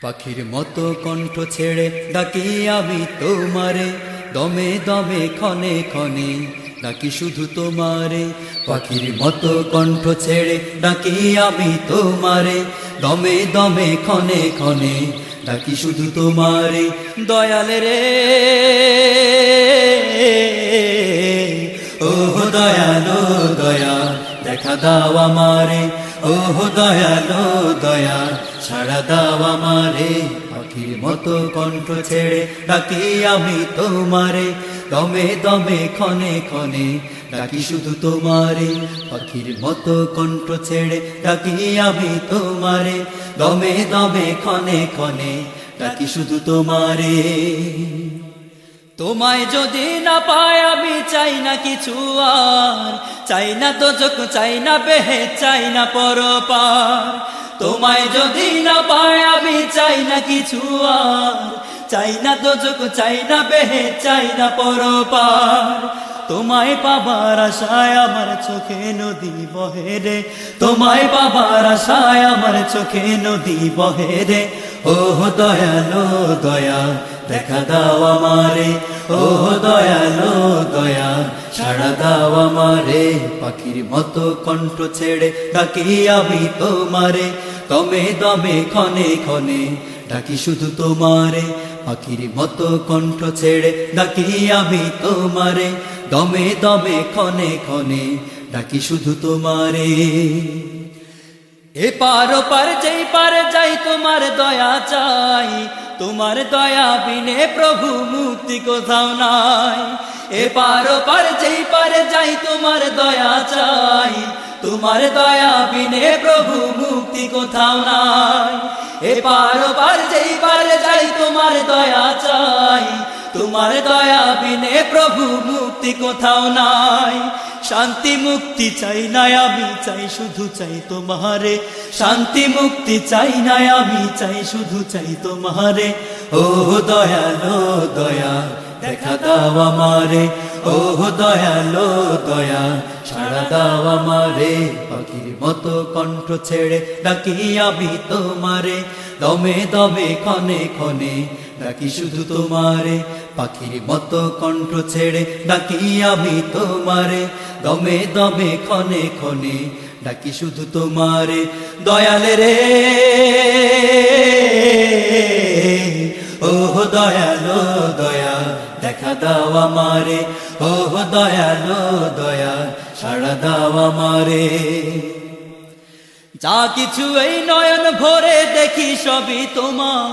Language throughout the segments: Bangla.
পাখির মতো কণ্ঠ ছেড়ে ডাকি আমি তোমারে। দমে দমে, ক্ষণে ক্ষণে ডাকি শুধু তোমারে। পাখির মতো কণ্ঠ ছেড়ে ডাকি আমি তোমারে। দমে দমে, ক্ষণে ক্ষণে ডাকি শুধু তোমারে। দয়াল রে ও দয়ালো দয়া দেখা দাও আমারে। ও দয়ালো দয়া ছাড়া দাও আমারে, পাখির মতো কণ্ঠ ছেড়ে ডাকি আমি তোমারে। দমে দমে, ক্ষণে ক্ষণে ডাকি শুধু তোমারে, পাখির মতো কণ্ঠ ছেড়ে ডাকি আমি তোমারে। দমে দমে, ক্ষণে ক্ষণে ডাকি শুধু তোমারে। তোমায় যদি না পায়, আমি চাই না কিছু আর। চাই না তো চোখ চাই না বেহে চাই না পরপার। তোমায় যদি না পায়, আমি চাই না কিছু আর। চাই না তো চোখ চাই না বেহে চাই না পরপার। তোমায় পাবার আশায় আমার চোখে নদী বহে রে। তোমায় পাবার আশায় আমার চোখে নদী বহে রে। ও দয়ালো, দয়া, দেখা দাও আমারে। ও দয়ালো, দয়া, ছাড়া দাও আমারে। পাখির মতো কণ্ঠ ছেড়ে ডাকি আমি তোমারে। দমে দমে, ক্ষণে ক্ষণে ডাকি শুধু তোমারে। পাখির মতো কণ্ঠ ছেড়ে ডাকি আমি তোমারে। দমে দমে, ক্ষণে ক্ষণে ডাকি শুধু তোমারে। এ পার পার যেই পার যাই, তোমার দয়া চাই। তোমার দয়া বিনে প্রভু মুক্তি কোথাও নাই। এ পার পার যেই পার যাই, তোমার দয়া চাই। তোমার দয়া বিনে প্রভু মুক্তি কোথাও নাই। এ পার পার যেই পার যাই, তোমার দয়া চাই। তোমার দয়া বিনে প্রভু মুক্তি কোথাও নাই। শান্তি মুক্তি চাই না আমি চাই শুধু চাই তোমারে। শান্তি মুক্তি চাই না আমি চাই শুধু চাই তোমারে। ও দয়ালো দয়া দেখা দাও আমারে। ও দয়ালো দয়া ছাড়া দাও আমারে। পাখির মতো কণ্ঠ ছেড়ে ডাকি আমি তোমারে। দমে দমে ক্ষণে ক্ষণে ডাকি শুধু তোমারে, পাখির মতো কণ্ঠ ছেড়ে ডাকি আমি তোমারে। দমে দমে ক্ষণে ক্ষণে ডাকি শুধু তোমারে, দয়াল রে। ও দয়ালো দয়া দেখা দাও আমারে। ও দয়ালো দয়া সাড়া দাও আমারে। যা কিছু এই নয়ন ভরে দেখি সবই তোমার।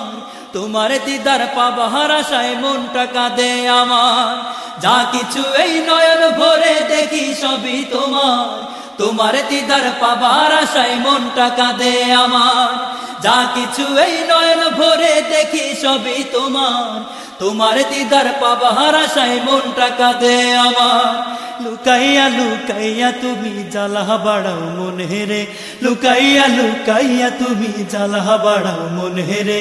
তোমার দিদার পাবার আশায় মনটা কাঁদে আমার। যা কিছু এই নয়ন ভরে দেখি সবই তোমার। তোমার দিদার পাবার আশায় মনটা কাঁদে আমার। যা কিছু এই নয়ন ভরে দেখি সবই তোমার। তোমার দিদার পাবার আশায় মনটা কাঁদে আমার। লুকাইয়া লুকাইয়া তুমি জ্বালা বাড়াও মনে রে লুকাইয়া লুকাইয়া তুমি জ্বালা বাড়াও মনে রে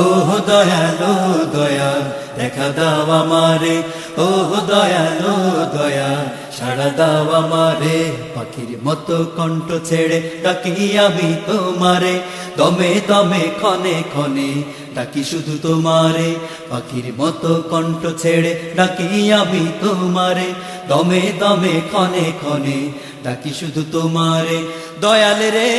ও দয়ালো দয়া দেখা দাও আমারে। ও দয়ালো দয়া সাড়া দাও আমারে, পাখির মতো কণ্ঠ ছেড়ে ডাকি আমি তোমারে। দমে দমে, ক্ষণে ক্ষণে ডাকি শুধু তোমারে। পাখির মতো কণ্ঠ ছেড়ে ডাকি আমি তোমারে। দমে দমে, ক্ষণে ক্ষণে ডাকি শুধু তোমারে। দয়াল রে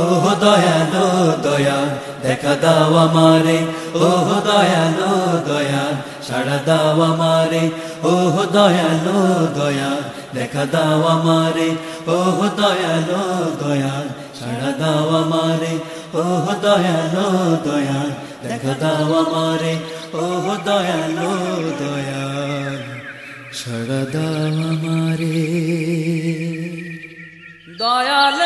ও দয়ালো দয়া দেখা দাও আমারে। ও দয়ালো দয়া সাড়া দাও আমারে, ওহ দয়ালো দয়া, দেখা দাও আমারে, ওহ দয়ালো দয়া সাড়া দাও আমারে, ওহ দয়ালো দয়া, দেখা দাও আমারে, ওহ দয়ালো দয়া সাড়া দাও আমারে। দয়াল